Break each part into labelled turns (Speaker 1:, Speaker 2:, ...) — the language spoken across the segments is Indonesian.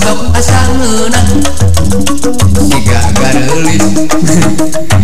Speaker 1: sángắn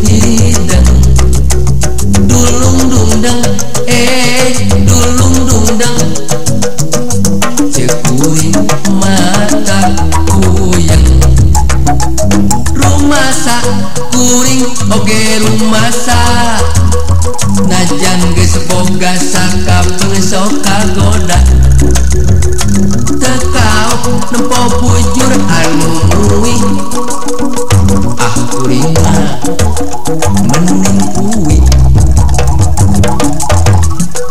Speaker 1: gampang sok kagoda tekau nempo bujur anu kuwi ah kuring mending kuwi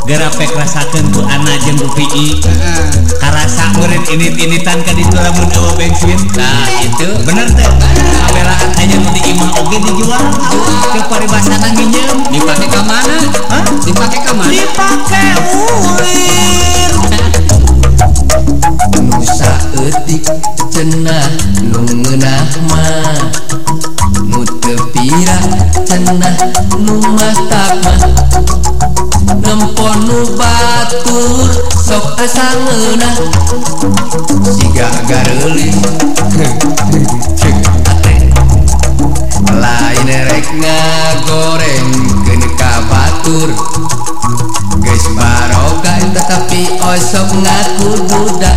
Speaker 2: gerapek rasakan ku anak jeng UPI karasa murid ini tinitan ke ditu
Speaker 3: lamun awa
Speaker 2: bensin
Speaker 4: nah itu
Speaker 3: bener
Speaker 2: teh
Speaker 4: abelaan
Speaker 2: hanya mau di imah
Speaker 3: dijual
Speaker 4: ke
Speaker 3: paribasanan minjem
Speaker 4: dipakai ke mana?
Speaker 3: hah?
Speaker 4: dipake ke mana?
Speaker 3: dipake
Speaker 1: mah ta ngmon nu baktur sok asangang tiga gar ce melain rek nga goreng ge ka Batur guys barooka tapi ook ngaku budak